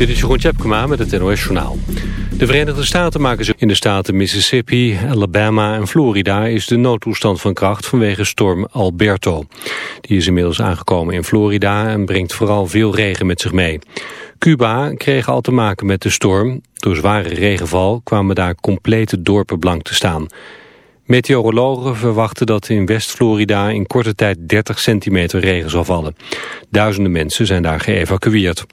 Dit is Jeroen Tjepkema met het NOS Journaal. De Verenigde Staten maken ze in de staten Mississippi, Alabama en Florida... is de noodtoestand van kracht vanwege storm Alberto. Die is inmiddels aangekomen in Florida en brengt vooral veel regen met zich mee. Cuba kreeg al te maken met de storm. Door zware regenval kwamen daar complete dorpen blank te staan. Meteorologen verwachten dat in West-Florida in korte tijd 30 centimeter regen zal vallen. Duizenden mensen zijn daar geëvacueerd.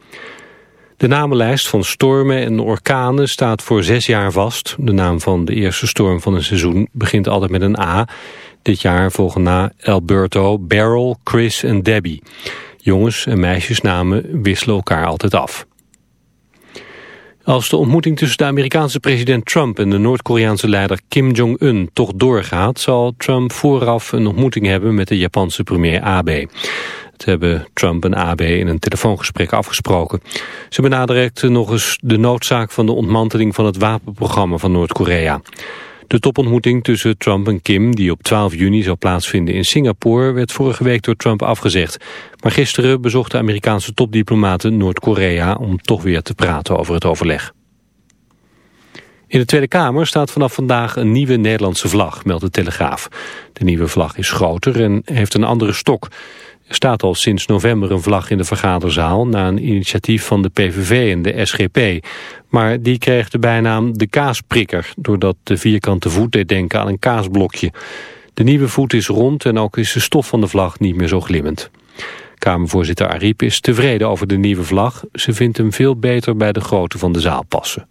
De namenlijst van stormen en orkanen staat voor zes jaar vast. De naam van de eerste storm van een seizoen begint altijd met een A. Dit jaar volgen na Alberto, Beryl, Chris en Debbie. Jongens- en meisjesnamen wisselen elkaar altijd af. Als de ontmoeting tussen de Amerikaanse president Trump en de Noord-Koreaanse leider Kim Jong-un toch doorgaat, zal Trump vooraf een ontmoeting hebben met de Japanse premier Abe. Het hebben Trump en Abe in een telefoongesprek afgesproken. Ze benadrukten nog eens de noodzaak van de ontmanteling van het wapenprogramma van Noord-Korea. De topontmoeting tussen Trump en Kim, die op 12 juni zou plaatsvinden in Singapore, werd vorige week door Trump afgezegd. Maar gisteren bezochten Amerikaanse topdiplomaten Noord-Korea om toch weer te praten over het overleg. In de Tweede Kamer staat vanaf vandaag een nieuwe Nederlandse vlag, meldt de Telegraaf. De nieuwe vlag is groter en heeft een andere stok. Staat al sinds november een vlag in de vergaderzaal... na een initiatief van de PVV en de SGP. Maar die kreeg de bijnaam de kaasprikker... doordat de vierkante voet deed denken aan een kaasblokje. De nieuwe voet is rond en ook is de stof van de vlag niet meer zo glimmend. Kamervoorzitter Ariep is tevreden over de nieuwe vlag. Ze vindt hem veel beter bij de grootte van de zaal passen.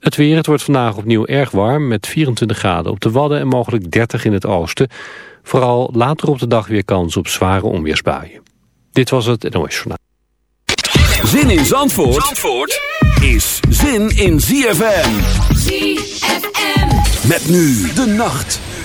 Het weer, het wordt vandaag opnieuw erg warm met 24 graden op de Wadden en mogelijk 30 in het oosten. Vooral later op de dag weer kans op zware onweersbuien. Dit was het NOS Journaal. Zin in Zandvoort, Zandvoort is zin in ZFM. ZFM. Met nu de nacht.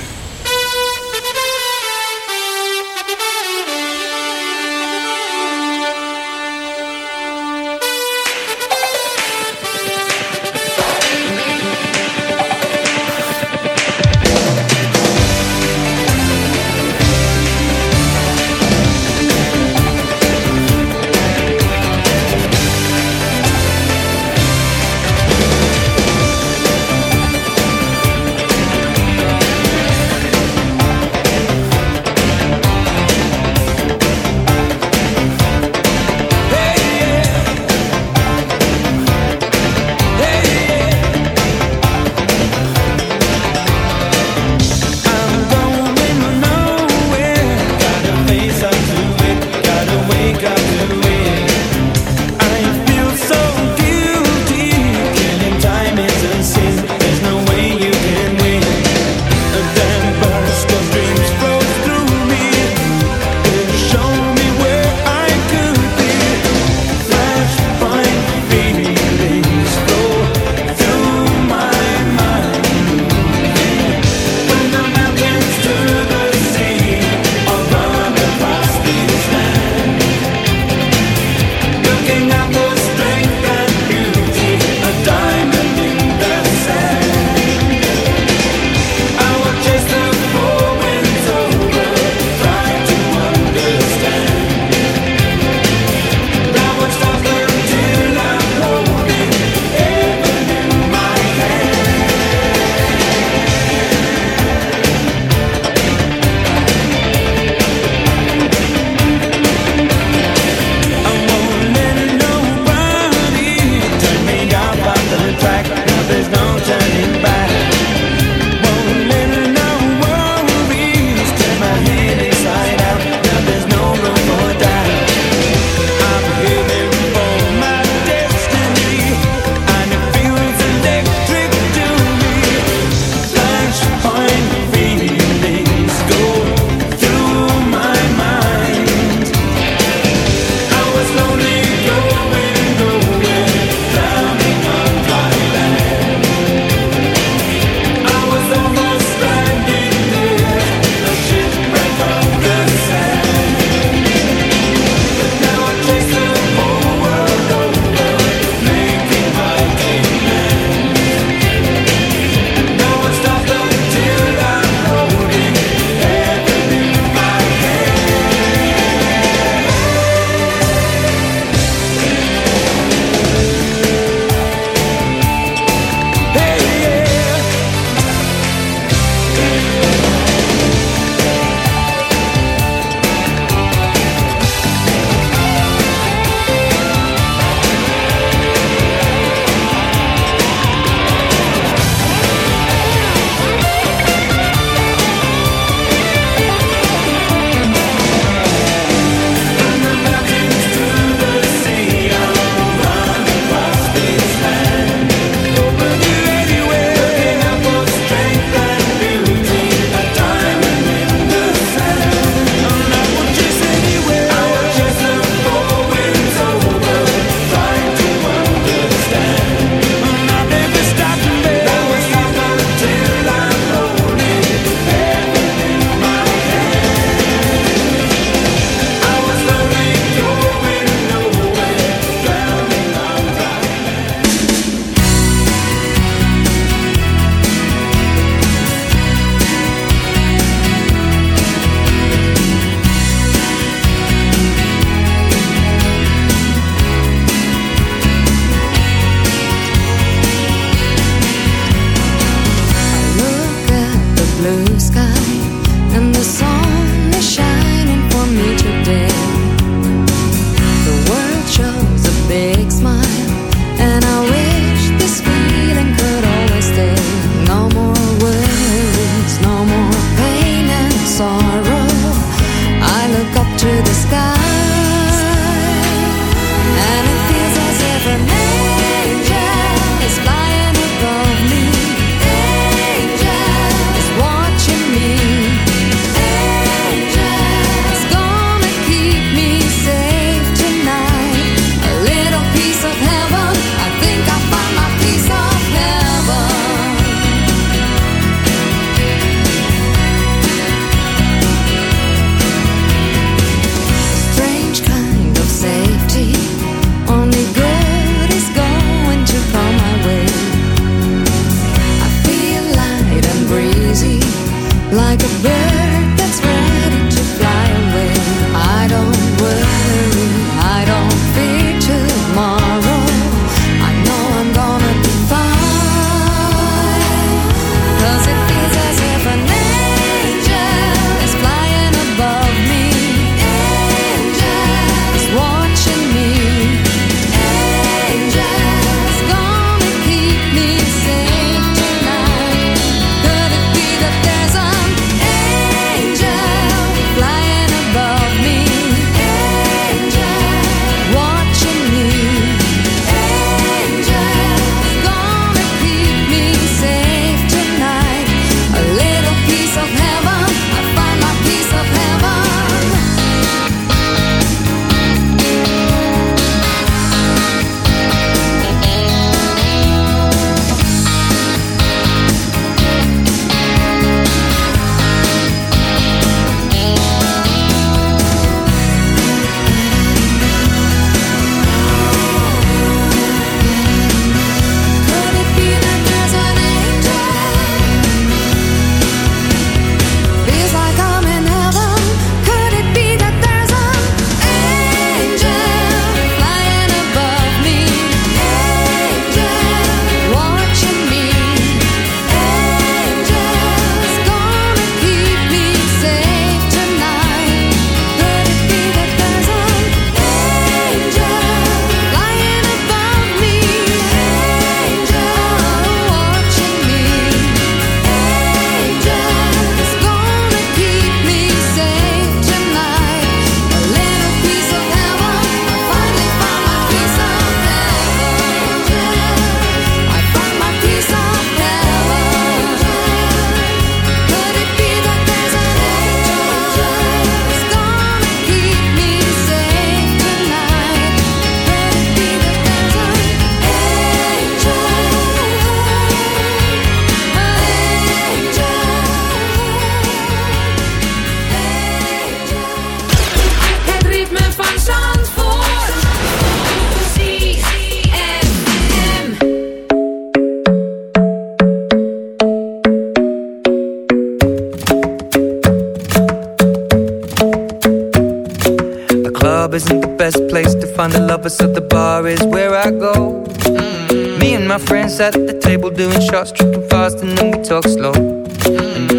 Lover, so the bar is where I go. Mm. Me and my friends at the table doing shots, tripping fast, and then we talk slow. And you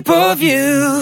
pay-per-view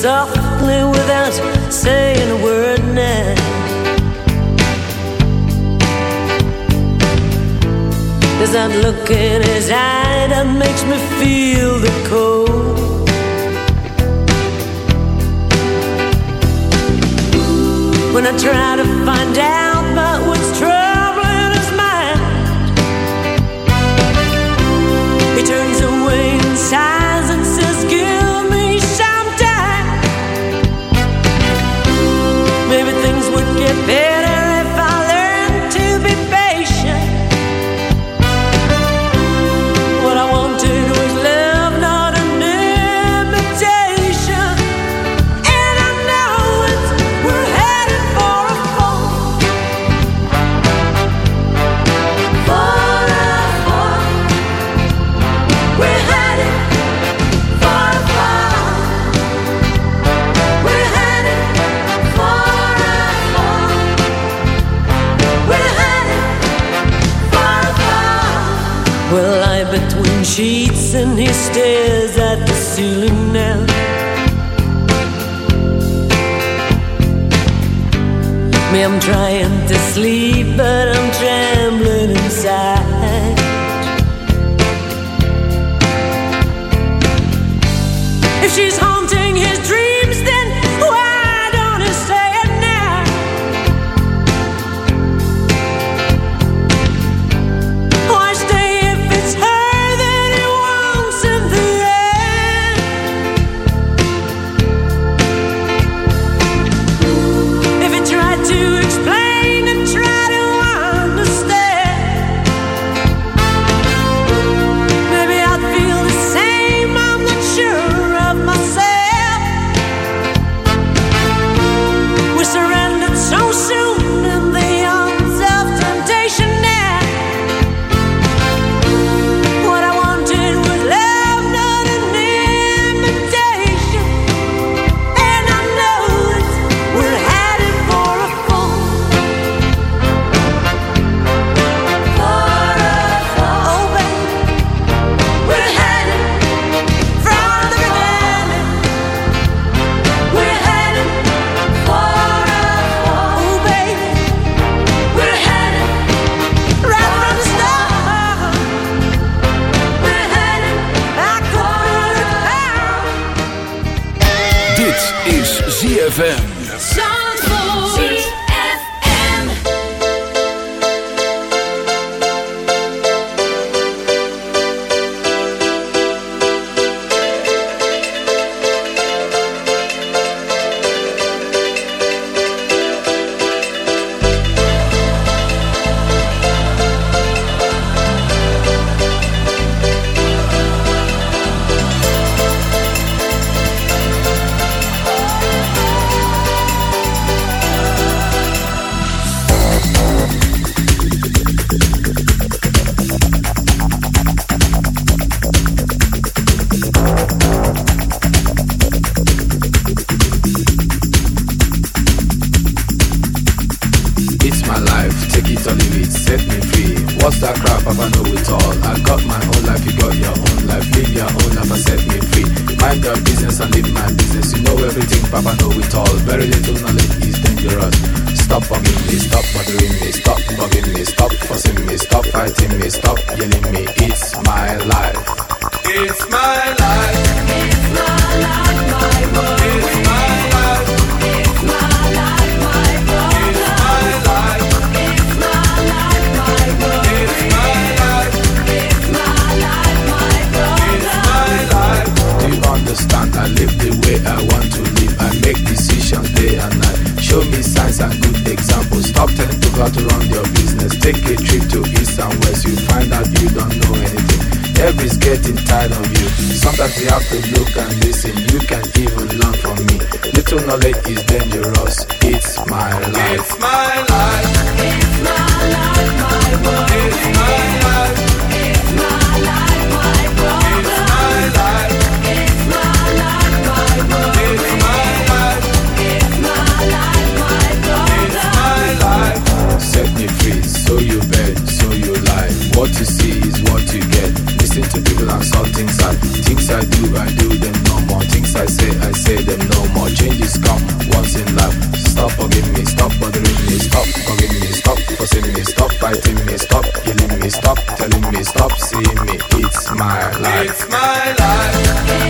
softly without saying a word now. There's that look in his eye that makes me feel the cold. When I try to find out about what's troubling his mind, he turns away inside. baby stares at the ceiling now. Me, I'm trying to sleep, but I'm trembling inside. If she's haunting his dreams. telling me stop seeing me. It's my life. It's my life.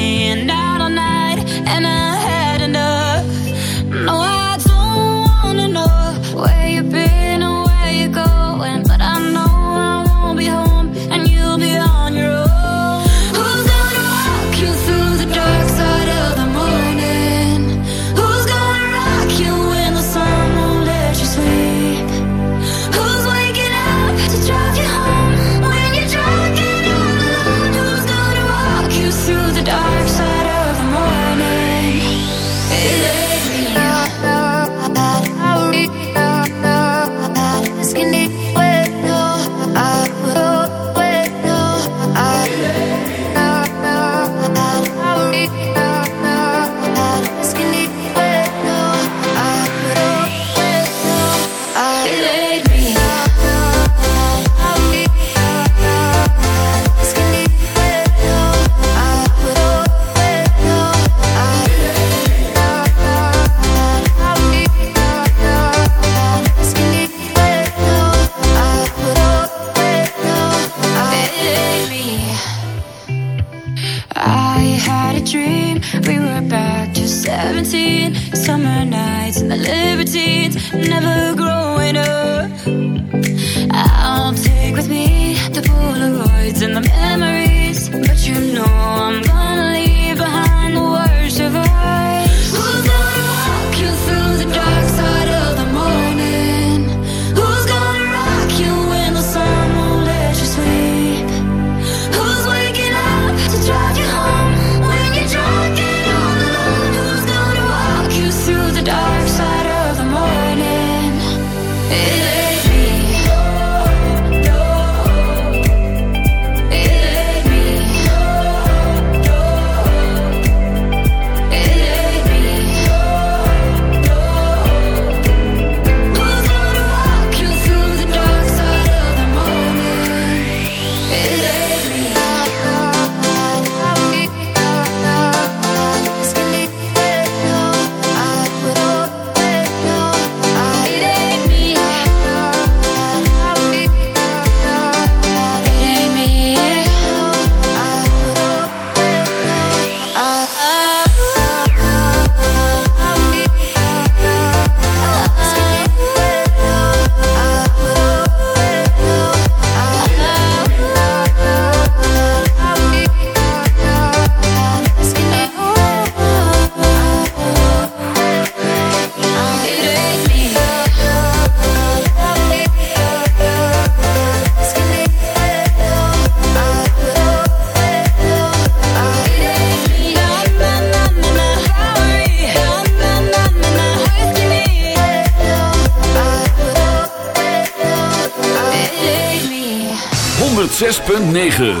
9.